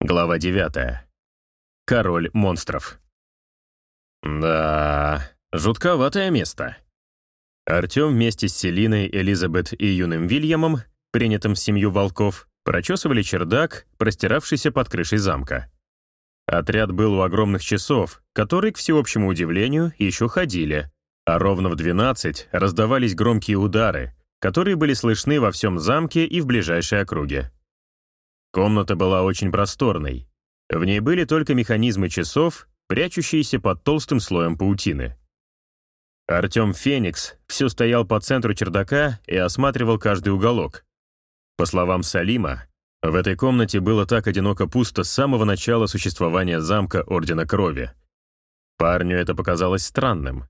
Глава 9. Король монстров. Да, жутковатое место. Артем вместе с Селиной, Элизабет и юным Вильямом, принятым в семью волков, прочесывали чердак, простиравшийся под крышей замка. Отряд был у огромных часов, которые, к всеобщему удивлению, еще ходили, а ровно в 12 раздавались громкие удары, которые были слышны во всем замке и в ближайшей округе. Комната была очень просторной. В ней были только механизмы часов, прячущиеся под толстым слоем паутины. Артем Феникс все стоял по центру чердака и осматривал каждый уголок. По словам Салима, в этой комнате было так одиноко пусто с самого начала существования замка Ордена Крови. Парню это показалось странным.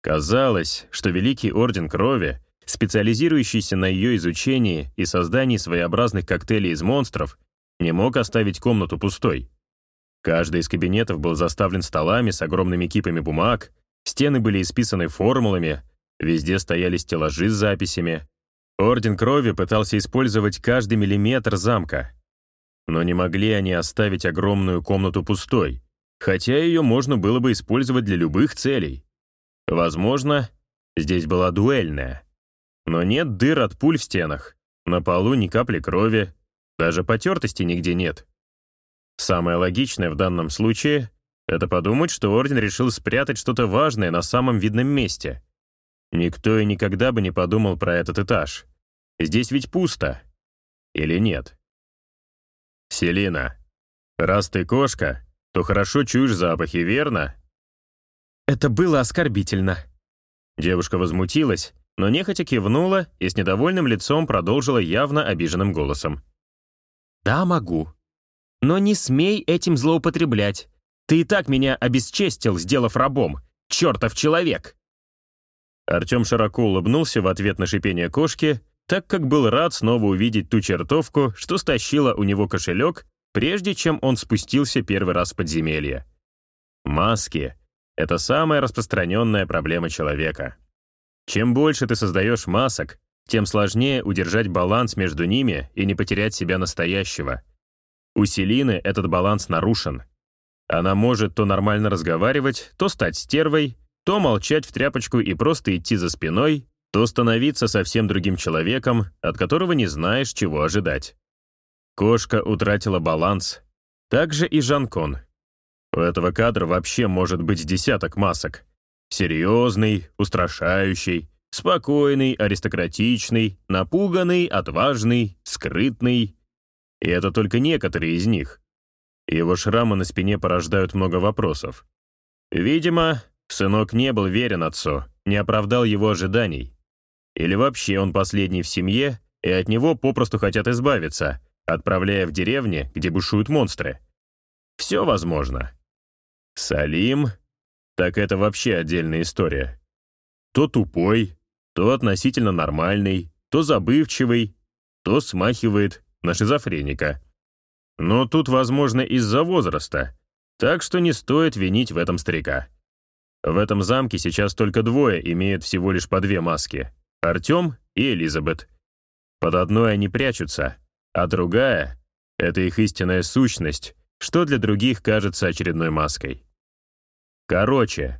Казалось, что Великий Орден Крови специализирующийся на ее изучении и создании своеобразных коктейлей из монстров, не мог оставить комнату пустой. Каждый из кабинетов был заставлен столами с огромными кипами бумаг, стены были исписаны формулами, везде стояли стеллажи с записями. Орден Крови пытался использовать каждый миллиметр замка. Но не могли они оставить огромную комнату пустой, хотя ее можно было бы использовать для любых целей. Возможно, здесь была дуэльная. Но нет дыр от пуль в стенах, на полу ни капли крови, даже потертости нигде нет. Самое логичное в данном случае — это подумать, что Орден решил спрятать что-то важное на самом видном месте. Никто и никогда бы не подумал про этот этаж. Здесь ведь пусто. Или нет? Селина, раз ты кошка, то хорошо чуешь запахи, верно? Это было оскорбительно. Девушка возмутилась, но нехотя кивнула и с недовольным лицом продолжила явно обиженным голосом. «Да, могу. Но не смей этим злоупотреблять. Ты и так меня обесчестил, сделав рабом. Чертов человек!» Артем широко улыбнулся в ответ на шипение кошки, так как был рад снова увидеть ту чертовку, что стащила у него кошелек, прежде чем он спустился первый раз в подземелье. Маски — это самая распространенная проблема человека. Чем больше ты создаешь масок, тем сложнее удержать баланс между ними и не потерять себя настоящего. У Селины этот баланс нарушен. Она может то нормально разговаривать, то стать стервой, то молчать в тряпочку и просто идти за спиной, то становиться совсем другим человеком, от которого не знаешь, чего ожидать. Кошка утратила баланс. Так же и Жанкон. У этого кадра вообще может быть десяток масок. Серьезный, устрашающий, спокойный, аристократичный, напуганный, отважный, скрытный. И это только некоторые из них. Его шрамы на спине порождают много вопросов. Видимо, сынок не был верен отцу, не оправдал его ожиданий. Или вообще он последний в семье, и от него попросту хотят избавиться, отправляя в деревни, где бушуют монстры. Все возможно. Салим так это вообще отдельная история. То тупой, то относительно нормальный, то забывчивый, то смахивает на шизофреника. Но тут, возможно, из-за возраста, так что не стоит винить в этом старика. В этом замке сейчас только двое имеют всего лишь по две маски — Артем и Элизабет. Под одной они прячутся, а другая — это их истинная сущность, что для других кажется очередной маской. Короче.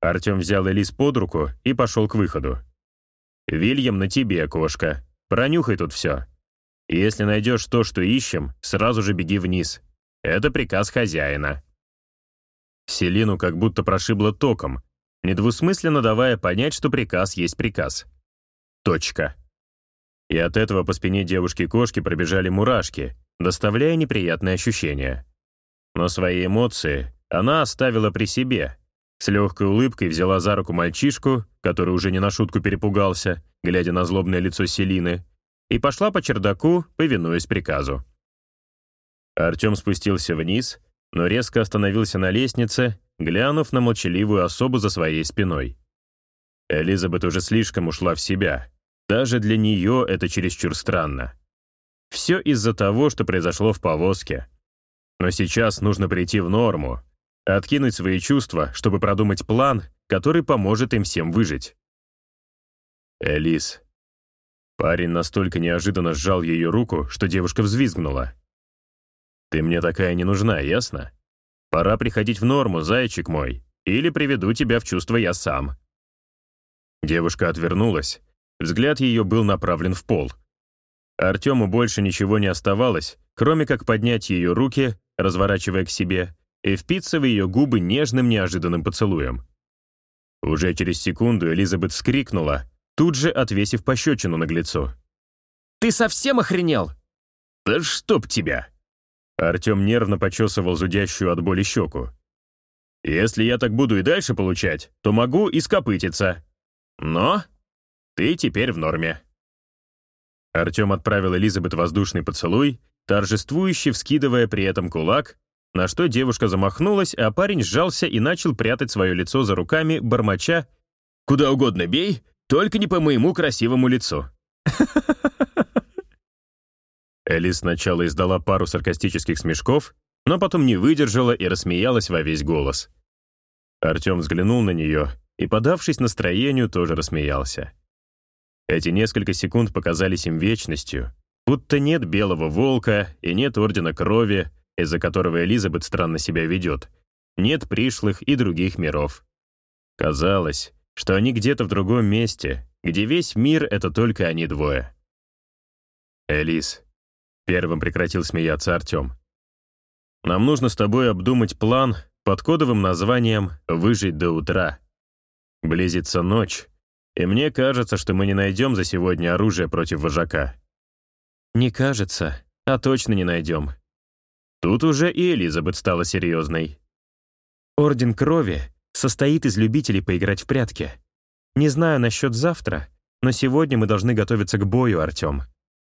Артем взял Элис под руку и пошел к выходу. «Вильям, на тебе, кошка. Пронюхай тут все. Если найдешь то, что ищем, сразу же беги вниз. Это приказ хозяина». Селину как будто прошибло током, недвусмысленно давая понять, что приказ есть приказ. Точка. И от этого по спине девушки-кошки пробежали мурашки, доставляя неприятные ощущения. Но свои эмоции она оставила при себе. С легкой улыбкой взяла за руку мальчишку, который уже не на шутку перепугался, глядя на злобное лицо Селины, и пошла по чердаку, повинуясь приказу. Артем спустился вниз, но резко остановился на лестнице, глянув на молчаливую особу за своей спиной. Элизабет уже слишком ушла в себя. Даже для нее это чересчур странно. Все из-за того, что произошло в повозке. Но сейчас нужно прийти в норму, Откинуть свои чувства, чтобы продумать план, который поможет им всем выжить. Элис. Парень настолько неожиданно сжал ее руку, что девушка взвизгнула. Ты мне такая не нужна, ясно? Пора приходить в норму, зайчик мой, или приведу тебя в чувство я сам». Девушка отвернулась. Взгляд ее был направлен в пол. Артему больше ничего не оставалось, кроме как поднять ее руки, разворачивая к себе, и впиться в ее губы нежным неожиданным поцелуем. Уже через секунду Элизабет вскрикнула, тут же отвесив пощечину наглецу. «Ты совсем охренел?» «Да чтоб тебя!» Артем нервно почесывал зудящую от боли щеку. «Если я так буду и дальше получать, то могу и скопытиться. Но ты теперь в норме». Артем отправил Элизабет воздушный поцелуй, торжествующе вскидывая при этом кулак, на что девушка замахнулась, а парень сжался и начал прятать свое лицо за руками, бормоча «Куда угодно бей, только не по моему красивому лицу». Элли сначала издала пару саркастических смешков, но потом не выдержала и рассмеялась во весь голос. Артем взглянул на нее и, подавшись настроению, тоже рассмеялся. Эти несколько секунд показались им вечностью, будто нет белого волка и нет ордена крови, из-за которого Элизабет странно себя ведет, нет пришлых и других миров. Казалось, что они где-то в другом месте, где весь мир — это только они двое. «Элис», — первым прекратил смеяться Артем, «нам нужно с тобой обдумать план под кодовым названием «Выжить до утра». Близится ночь, и мне кажется, что мы не найдем за сегодня оружие против вожака». «Не кажется, а точно не найдем», Тут уже и Элизабет стала серьезной. «Орден крови состоит из любителей поиграть в прятки. Не знаю насчет завтра, но сегодня мы должны готовиться к бою, Артем.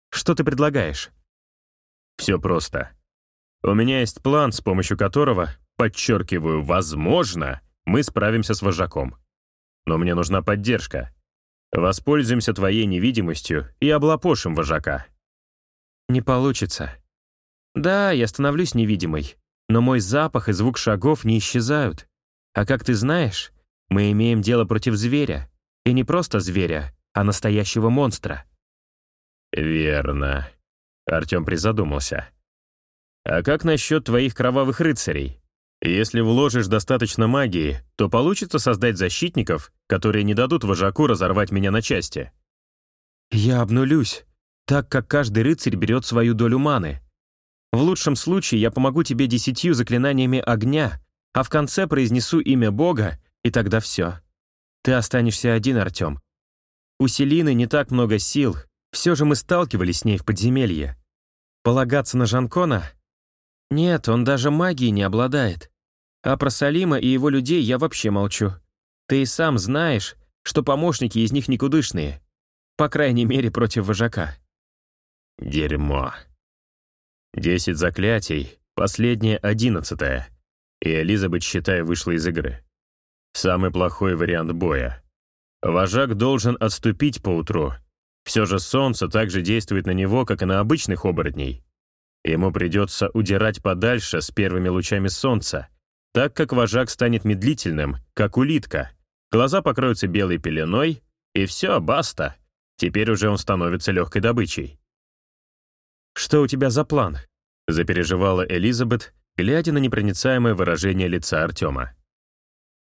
Что ты предлагаешь?» «Все просто. У меня есть план, с помощью которого, подчеркиваю, возможно, мы справимся с вожаком. Но мне нужна поддержка. Воспользуемся твоей невидимостью и облапошим вожака». «Не получится», да, я становлюсь невидимой, но мой запах и звук шагов не исчезают. А как ты знаешь, мы имеем дело против зверя. И не просто зверя, а настоящего монстра. Верно. Артем призадумался. А как насчет твоих кровавых рыцарей? Если вложишь достаточно магии, то получится создать защитников, которые не дадут вожаку разорвать меня на части. Я обнулюсь, так как каждый рыцарь берет свою долю маны. В лучшем случае я помогу тебе десятью заклинаниями огня, а в конце произнесу имя Бога, и тогда все. Ты останешься один, Артем. У Селины не так много сил, все же мы сталкивались с ней в подземелье. Полагаться на Жанкона? Нет, он даже магией не обладает. А про Салима и его людей я вообще молчу. Ты и сам знаешь, что помощники из них никудышные. По крайней мере, против вожака. Дерьмо. Десять заклятий, последнее одиннадцатое. И Элизабет, считай, вышла из игры. Самый плохой вариант боя. Вожак должен отступить поутру. Все же солнце также действует на него, как и на обычных оборотней. Ему придется удирать подальше с первыми лучами солнца, так как вожак станет медлительным, как улитка. Глаза покроются белой пеленой, и все, баста. Теперь уже он становится легкой добычей. «Что у тебя за план?» — запереживала Элизабет, глядя на непроницаемое выражение лица Артема.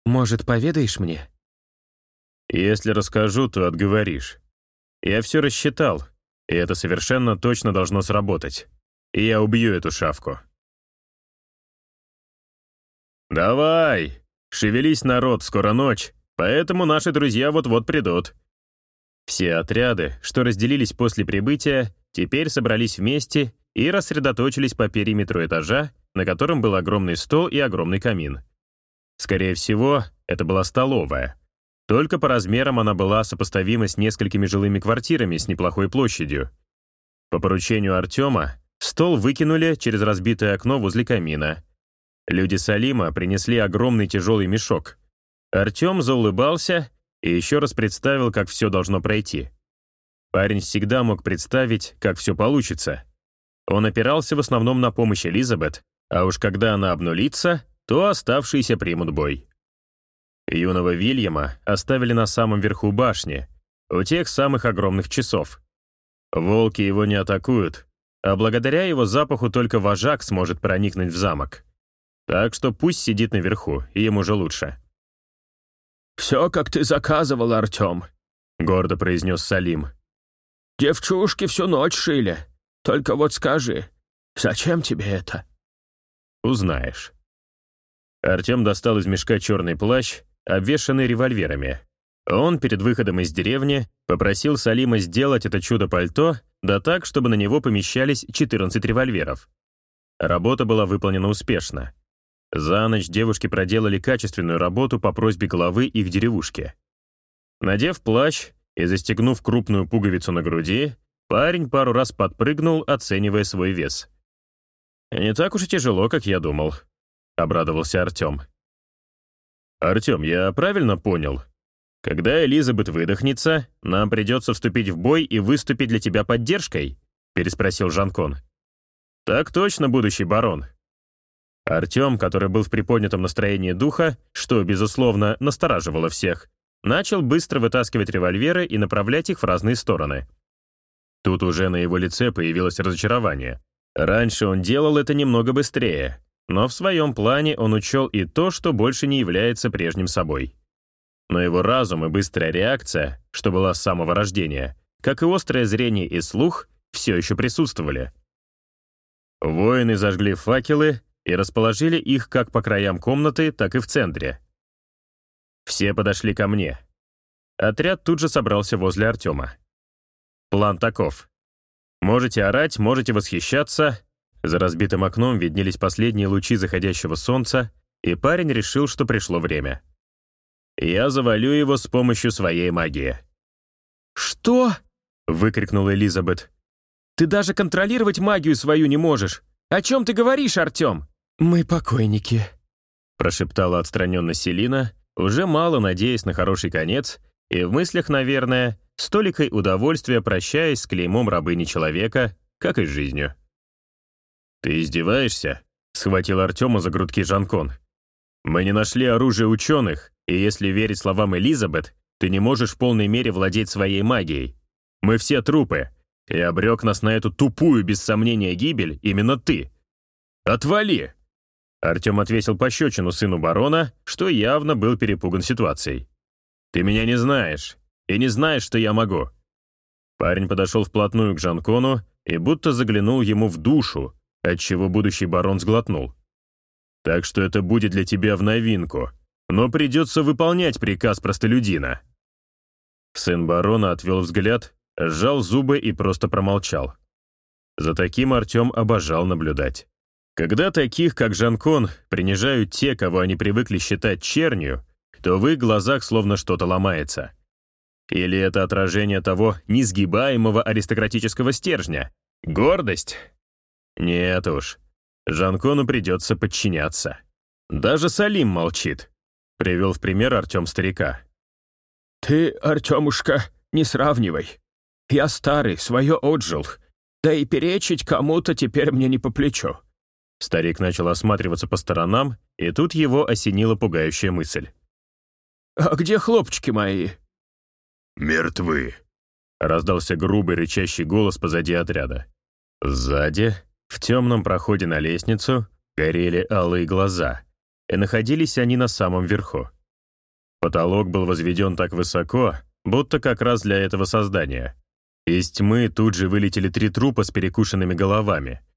«Может, поведаешь мне?» «Если расскажу, то отговоришь. Я все рассчитал, и это совершенно точно должно сработать. И я убью эту шавку». «Давай! Шевелись, народ, скоро ночь, поэтому наши друзья вот-вот придут». Все отряды, что разделились после прибытия, теперь собрались вместе и рассредоточились по периметру этажа, на котором был огромный стол и огромный камин. Скорее всего, это была столовая. Только по размерам она была сопоставима с несколькими жилыми квартирами с неплохой площадью. По поручению Артема стол выкинули через разбитое окно возле камина. Люди Салима принесли огромный тяжелый мешок. Артем заулыбался и еще раз представил, как все должно пройти. Парень всегда мог представить, как все получится. Он опирался в основном на помощь Элизабет, а уж когда она обнулится, то оставшиеся примут бой. Юного Вильяма оставили на самом верху башни, у тех самых огромных часов. Волки его не атакуют, а благодаря его запаху только вожак сможет проникнуть в замок. Так что пусть сидит наверху, ему же лучше. «Все, как ты заказывал, Артем», — гордо произнес Салим. «Девчушки всю ночь шили. Только вот скажи, зачем тебе это?» «Узнаешь». Артем достал из мешка черный плащ, обвешанный револьверами. Он перед выходом из деревни попросил Салима сделать это чудо-пальто, да так, чтобы на него помещались 14 револьверов. Работа была выполнена успешно. За ночь девушки проделали качественную работу по просьбе главы их деревушки. Надев плащ и застегнув крупную пуговицу на груди, парень пару раз подпрыгнул, оценивая свой вес. «Не так уж и тяжело, как я думал», — обрадовался Артем. «Артем, я правильно понял? Когда Элизабет выдохнется, нам придется вступить в бой и выступить для тебя поддержкой?» — переспросил Жанкон. «Так точно, будущий барон», Артем, который был в приподнятом настроении духа, что, безусловно, настораживало всех, начал быстро вытаскивать револьверы и направлять их в разные стороны. Тут уже на его лице появилось разочарование. Раньше он делал это немного быстрее, но в своем плане он учел и то, что больше не является прежним собой. Но его разум и быстрая реакция, что была с самого рождения, как и острое зрение и слух, все еще присутствовали. Воины зажгли факелы и расположили их как по краям комнаты, так и в центре. Все подошли ко мне. Отряд тут же собрался возле Артема. План таков. Можете орать, можете восхищаться. За разбитым окном виднелись последние лучи заходящего солнца, и парень решил, что пришло время. Я завалю его с помощью своей магии. «Что?» — выкрикнула Элизабет. «Ты даже контролировать магию свою не можешь. О чем ты говоришь, Артем?» «Мы покойники», — прошептала отстраненно Селина, уже мало надеясь на хороший конец, и в мыслях, наверное, столикой удовольствия прощаясь с клеймом рабыни человека, как и с жизнью. «Ты издеваешься?» — схватил Артема за грудки Жанкон. «Мы не нашли оружие ученых, и если верить словам Элизабет, ты не можешь в полной мере владеть своей магией. Мы все трупы, и обрек нас на эту тупую, без сомнения, гибель именно ты. Отвали!» Артем отвесил пощечину сыну барона, что явно был перепуган ситуацией. «Ты меня не знаешь, и не знаешь, что я могу». Парень подошел вплотную к Жанкону и будто заглянул ему в душу, отчего будущий барон сглотнул. «Так что это будет для тебя в новинку, но придется выполнять приказ простолюдина». Сын барона отвел взгляд, сжал зубы и просто промолчал. За таким Артем обожал наблюдать. Когда таких, как Жанкон, принижают те, кого они привыкли считать чернью, то в их глазах словно что-то ломается. Или это отражение того несгибаемого аристократического стержня? Гордость? Нет уж. Жанкону придется подчиняться. Даже Салим молчит. Привел в пример Артем старика. «Ты, Артемушка, не сравнивай. Я старый, свое отжил. Да и перечить кому-то теперь мне не по плечу. Старик начал осматриваться по сторонам, и тут его осенила пугающая мысль. «А где хлопчики мои?» «Мертвы», — раздался грубый рычащий голос позади отряда. Сзади, в темном проходе на лестницу, горели алые глаза, и находились они на самом верху. Потолок был возведен так высоко, будто как раз для этого создания. Из тьмы тут же вылетели три трупа с перекушенными головами —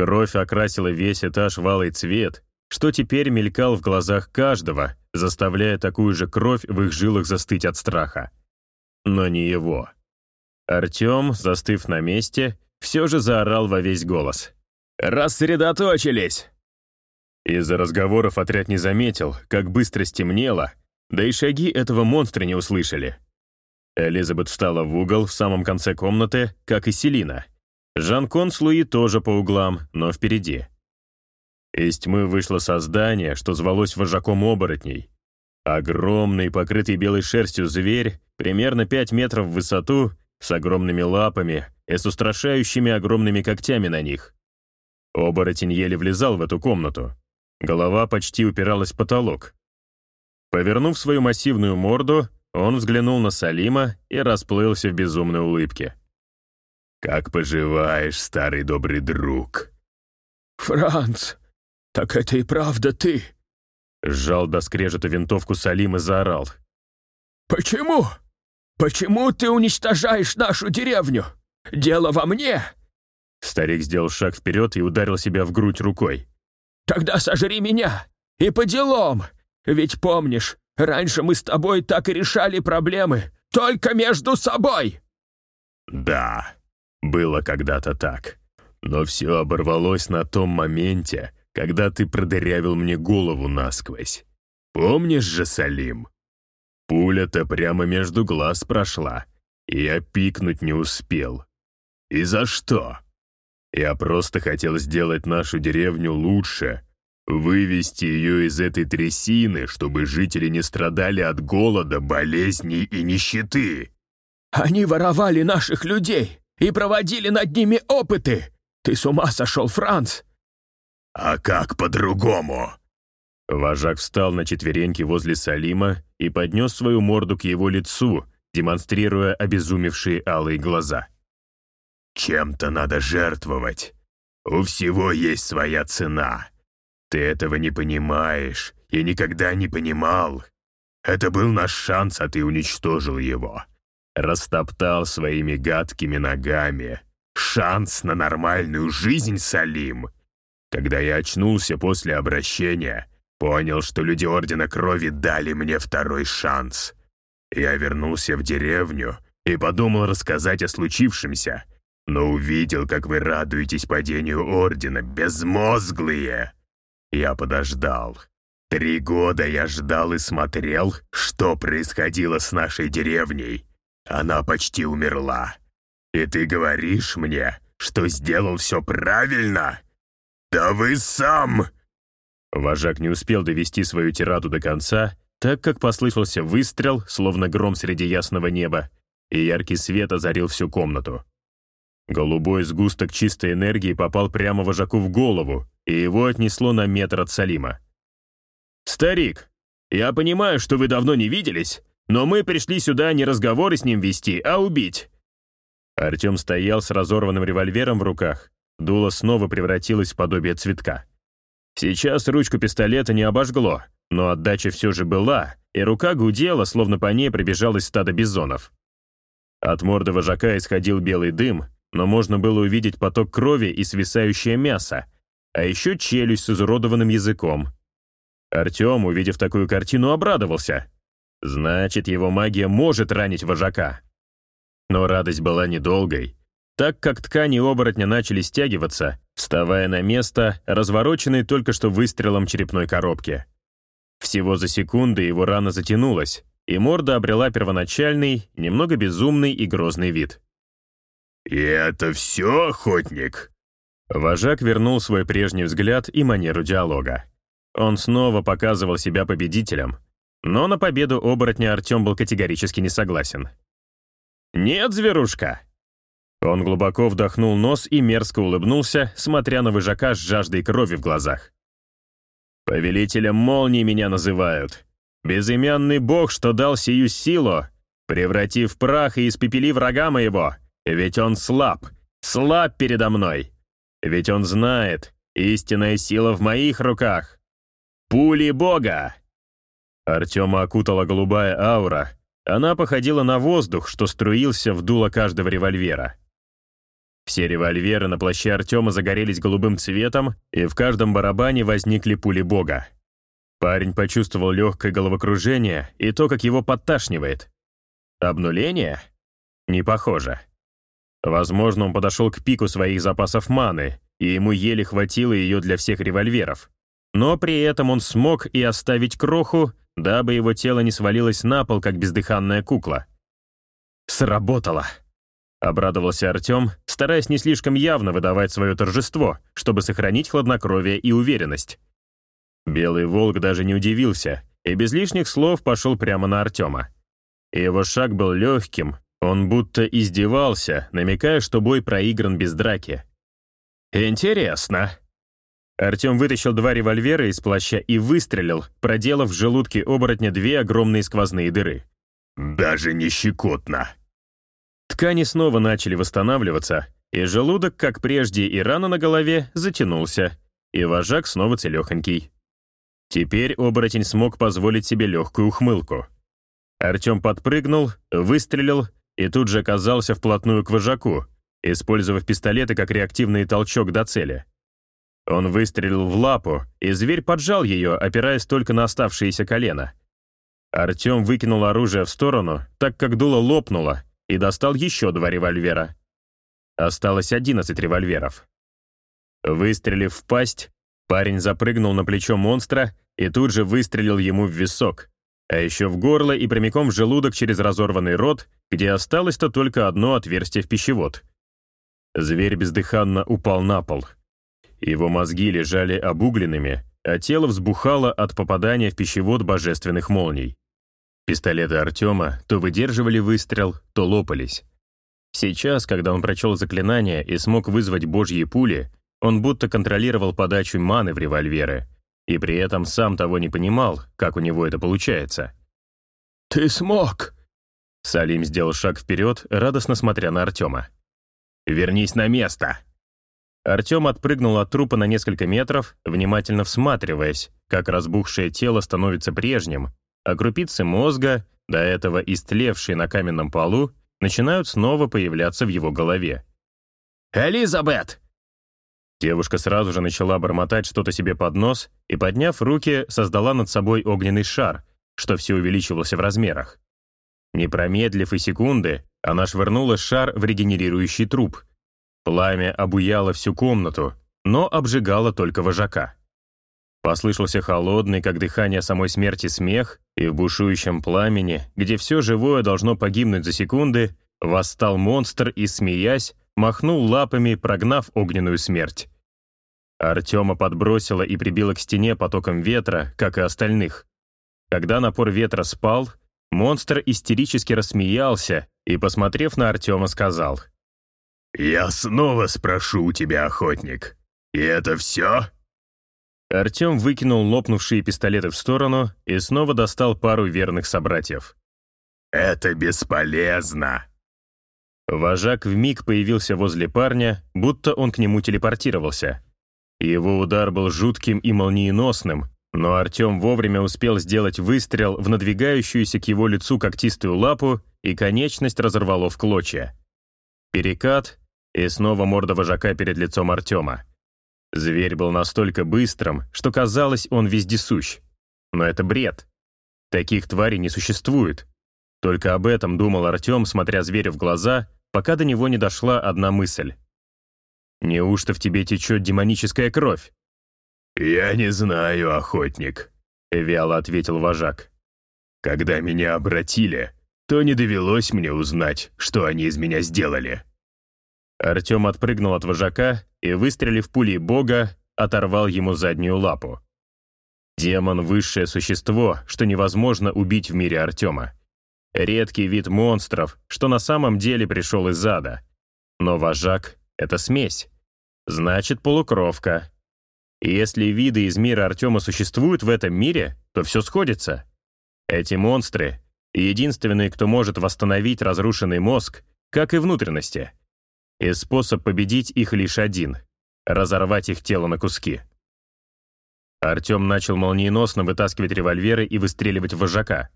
Кровь окрасила весь этаж в алый цвет, что теперь мелькал в глазах каждого, заставляя такую же кровь в их жилах застыть от страха. Но не его. Артем, застыв на месте, все же заорал во весь голос. «Рассредоточились!» Из-за разговоров отряд не заметил, как быстро стемнело, да и шаги этого монстра не услышали. Элизабет встала в угол в самом конце комнаты, как и Селина, Жан-Кон с Луи тоже по углам, но впереди. Из тьмы вышло создание, что звалось вожаком оборотней. Огромный, покрытый белой шерстью зверь, примерно 5 метров в высоту, с огромными лапами и с устрашающими огромными когтями на них. Оборотень еле влезал в эту комнату. Голова почти упиралась в потолок. Повернув свою массивную морду, он взглянул на Салима и расплылся в безумной улыбке. Как поживаешь, старый добрый друг?» «Франц, так это и правда ты?» Сжал до скрежета винтовку Салим и заорал. «Почему? Почему ты уничтожаешь нашу деревню? Дело во мне!» Старик сделал шаг вперед и ударил себя в грудь рукой. «Тогда сожри меня! И по делам! Ведь помнишь, раньше мы с тобой так и решали проблемы, только между собой!» «Да, было когда-то так. Но все оборвалось на том моменте, когда ты продырявил мне голову насквозь. Помнишь же, Салим? Пуля-то прямо между глаз прошла, и я пикнуть не успел. И за что? Я просто хотел сделать нашу деревню лучше, вывести ее из этой трясины, чтобы жители не страдали от голода, болезней и нищеты. Они воровали наших людей и проводили над ними опыты. Ты с ума сошел, Франц? А как по-другому? Вожак встал на четвереньки возле Салима и поднес свою морду к его лицу, демонстрируя обезумевшие алые глаза. Чем-то надо жертвовать. У всего есть своя цена. Ты этого не понимаешь и никогда не понимал. Это был наш шанс, а ты уничтожил его. Растоптал своими гадкими ногами. Шанс на нормальную жизнь, Салим. Когда я очнулся после обращения, понял, что люди Ордена Крови дали мне второй шанс. Я вернулся в деревню и подумал рассказать о случившемся, но увидел, как вы радуетесь падению Ордена, безмозглые. Я подождал. Три года я ждал и смотрел, что происходило с нашей деревней. Она почти умерла. И ты говоришь мне, что сделал все правильно? Да вы сам!» Вожак не успел довести свою тираду до конца, так как послышался выстрел, словно гром среди ясного неба, и яркий свет озарил всю комнату. Голубой сгусток чистой энергии попал прямо вожаку в голову, и его отнесло на метр от Салима. «Старик, я понимаю, что вы давно не виделись, но мы пришли сюда не разговоры с ним вести, а убить». Артем стоял с разорванным револьвером в руках. Дуло снова превратилось в подобие цветка. Сейчас ручку пистолета не обожгло, но отдача все же была, и рука гудела, словно по ней пробежалось стадо бизонов. От морды вожака исходил белый дым, но можно было увидеть поток крови и свисающее мясо, а еще челюсть с изуродованным языком. Артем, увидев такую картину, обрадовался. Значит, его магия может ранить вожака. Но радость была недолгой, так как ткани оборотня начали стягиваться, вставая на место, развороченной только что выстрелом черепной коробки. Всего за секунды его рана затянулась, и морда обрела первоначальный, немного безумный и грозный вид. «И это все, охотник?» Вожак вернул свой прежний взгляд и манеру диалога. Он снова показывал себя победителем, но на победу оборотня Артем был категорически не согласен. «Нет, зверушка!» Он глубоко вдохнул нос и мерзко улыбнулся, смотря на выжака с жаждой крови в глазах. «Повелителем молнии меня называют. Безымянный бог, что дал сию силу, превратив прах и испепели врага моего, ведь он слаб, слаб передо мной. Ведь он знает, истинная сила в моих руках. Пули бога!» Артема окутала голубая аура. Она походила на воздух, что струился в дуло каждого револьвера. Все револьверы на плаще Артема загорелись голубым цветом, и в каждом барабане возникли пули бога. Парень почувствовал легкое головокружение и то, как его подташнивает. Обнуление? Не похоже. Возможно, он подошел к пику своих запасов маны, и ему еле хватило ее для всех револьверов. Но при этом он смог и оставить кроху, дабы его тело не свалилось на пол, как бездыханная кукла. «Сработало!» — обрадовался Артем, стараясь не слишком явно выдавать свое торжество, чтобы сохранить хладнокровие и уверенность. Белый волк даже не удивился и без лишних слов пошел прямо на Артема. Его шаг был легким, он будто издевался, намекая, что бой проигран без драки. «Интересно». Артем вытащил два револьвера из плаща и выстрелил, проделав в желудке оборотня две огромные сквозные дыры. «Даже не щекотно». Ткани снова начали восстанавливаться, и желудок, как прежде, и рана на голове затянулся, и вожак снова целехонький. Теперь оборотень смог позволить себе легкую ухмылку. Артем подпрыгнул, выстрелил и тут же оказался вплотную к вожаку, использовав пистолеты как реактивный толчок до цели. Он выстрелил в лапу, и зверь поджал ее, опираясь только на оставшиеся колено. Артем выкинул оружие в сторону, так как дуло лопнуло, и достал еще два револьвера. Осталось 11 револьверов. Выстрелив в пасть, парень запрыгнул на плечо монстра и тут же выстрелил ему в висок, а еще в горло и прямиком в желудок через разорванный рот, где осталось-то только одно отверстие в пищевод. Зверь бездыханно упал на пол. Его мозги лежали обугленными, а тело взбухало от попадания в пищевод божественных молний. Пистолеты Артема то выдерживали выстрел, то лопались. Сейчас, когда он прочел заклинание и смог вызвать божьи пули, он будто контролировал подачу маны в револьверы, и при этом сам того не понимал, как у него это получается. «Ты смог!» Салим сделал шаг вперед, радостно смотря на Артема. «Вернись на место!» Артем отпрыгнул от трупа на несколько метров, внимательно всматриваясь, как разбухшее тело становится прежним, а крупицы мозга, до этого истлевшие на каменном полу, начинают снова появляться в его голове. «Элизабет!» Девушка сразу же начала бормотать что-то себе под нос и, подняв руки, создала над собой огненный шар, что все увеличивался в размерах. Не промедлив и секунды, она швырнула шар в регенерирующий труп. Пламя обуяло всю комнату, но обжигало только вожака. Послышался холодный, как дыхание самой смерти, смех, и в бушующем пламени, где все живое должно погибнуть за секунды, восстал монстр и, смеясь, махнул лапами, прогнав огненную смерть. Артема подбросило и прибило к стене потоком ветра, как и остальных. Когда напор ветра спал, монстр истерически рассмеялся и, посмотрев на Артема, сказал. «Я снова спрошу у тебя, охотник. И это все?» Артем выкинул лопнувшие пистолеты в сторону и снова достал пару верных собратьев. «Это бесполезно!» Вожак вмиг появился возле парня, будто он к нему телепортировался. Его удар был жутким и молниеносным, но Артем вовремя успел сделать выстрел в надвигающуюся к его лицу когтистую лапу, и конечность разорвало в клочья. Перекат, и снова морда вожака перед лицом Артема. Зверь был настолько быстрым, что казалось, он вездесущ. Но это бред. Таких тварей не существует. Только об этом думал Артем, смотря зверю в глаза, пока до него не дошла одна мысль. «Неужто в тебе течет демоническая кровь?» «Я не знаю, охотник», — вяло ответил вожак. «Когда меня обратили, то не довелось мне узнать, что они из меня сделали». Артем отпрыгнул от вожака и, выстрелив пулей бога, оторвал ему заднюю лапу. Демон — высшее существо, что невозможно убить в мире Артема. Редкий вид монстров, что на самом деле пришел из ада. Но вожак — это смесь. Значит, полукровка. Если виды из мира Артема существуют в этом мире, то все сходится. Эти монстры — единственные, кто может восстановить разрушенный мозг, как и внутренности — и способ победить их лишь один — разорвать их тело на куски. Артем начал молниеносно вытаскивать револьверы и выстреливать в вожака.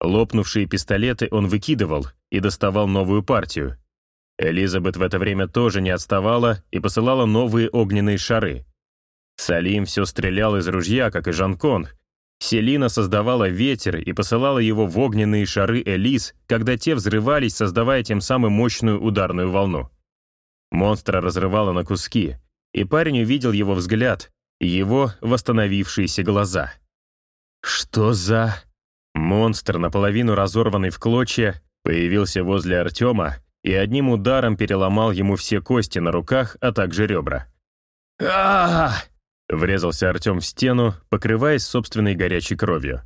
Лопнувшие пистолеты он выкидывал и доставал новую партию. Элизабет в это время тоже не отставала и посылала новые огненные шары. Салим все стрелял из ружья, как и Жанкон. Селина создавала ветер и посылала его в огненные шары Элис, когда те взрывались, создавая тем самым мощную ударную волну. Монстра разрывало на куски, и парень увидел его взгляд, его восстановившиеся глаза. Что за... Монстр, наполовину разорванный в клочья, появился возле Артема и одним ударом переломал ему все кости на руках, а также ребра. а Врезался Артем в стену, покрываясь собственной горячей кровью.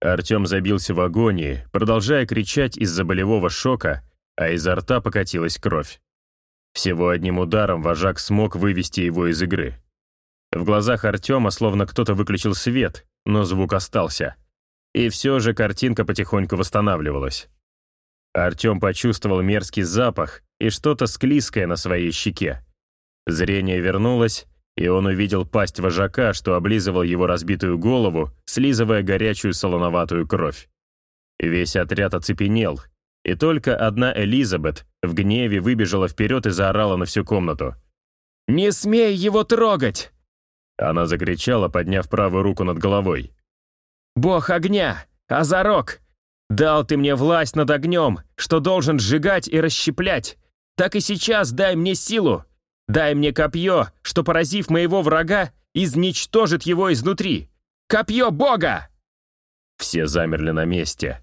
Артем забился в агонии, продолжая кричать из-за болевого шока, а изо рта покатилась кровь. Всего одним ударом вожак смог вывести его из игры. В глазах Артема словно кто-то выключил свет, но звук остался. И все же картинка потихоньку восстанавливалась. Артем почувствовал мерзкий запах и что-то склизкое на своей щеке. Зрение вернулось, и он увидел пасть вожака, что облизывал его разбитую голову, слизывая горячую солоноватую кровь. Весь отряд оцепенел, и только одна Элизабет в гневе выбежала вперед и заорала на всю комнату. «Не смей его трогать!» Она закричала, подняв правую руку над головой. «Бог огня! Азарок! Дал ты мне власть над огнем, что должен сжигать и расщеплять. Так и сейчас дай мне силу. Дай мне копье, что, поразив моего врага, изничтожит его изнутри. Копье Бога!» Все замерли на месте.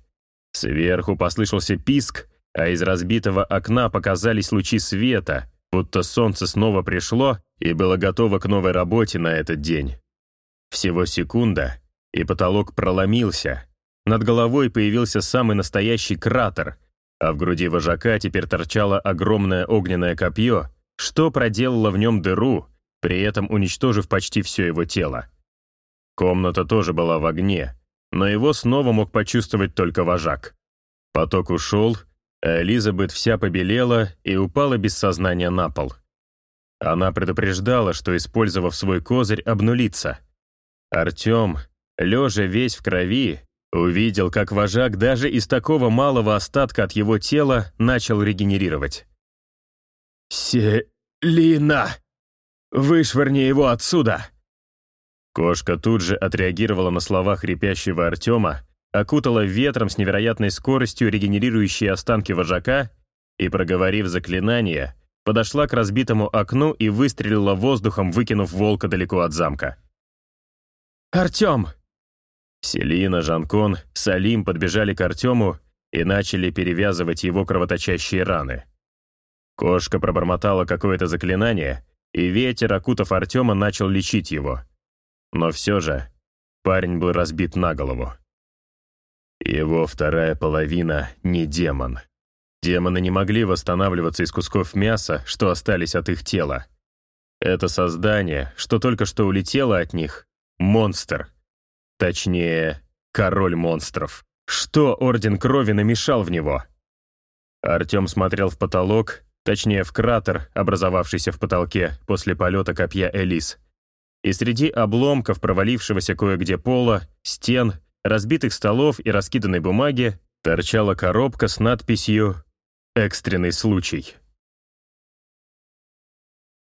Сверху послышался писк, а из разбитого окна показались лучи света, будто солнце снова пришло и было готово к новой работе на этот день. Всего секунда, и потолок проломился. Над головой появился самый настоящий кратер, а в груди вожака теперь торчало огромное огненное копье, что проделало в нем дыру, при этом уничтожив почти все его тело. Комната тоже была в огне, но его снова мог почувствовать только вожак. Поток ушел, а Элизабет вся побелела и упала без сознания на пол. Она предупреждала, что, использовав свой козырь, обнулится. Артем, лежа весь в крови, увидел, как вожак даже из такого малого остатка от его тела начал регенерировать. «Селина! Вышвырни его отсюда!» Кошка тут же отреагировала на слова хрипящего Артема, окутала ветром с невероятной скоростью регенерирующие останки вожака и, проговорив заклинание, подошла к разбитому окну и выстрелила воздухом, выкинув волка далеко от замка. «Артем!» Селина, Жанкон, Салим подбежали к Артему и начали перевязывать его кровоточащие раны. Кошка пробормотала какое-то заклинание, и ветер, окутав Артема, начал лечить его. Но все же парень был разбит на голову. Его вторая половина не демон. Демоны не могли восстанавливаться из кусков мяса, что остались от их тела. Это создание, что только что улетело от них, монстр. Точнее, король монстров. Что Орден Крови намешал в него? Артем смотрел в потолок, точнее в кратер, образовавшийся в потолке после полета копья Элис и среди обломков провалившегося кое-где пола, стен, разбитых столов и раскиданной бумаги торчала коробка с надписью «Экстренный случай».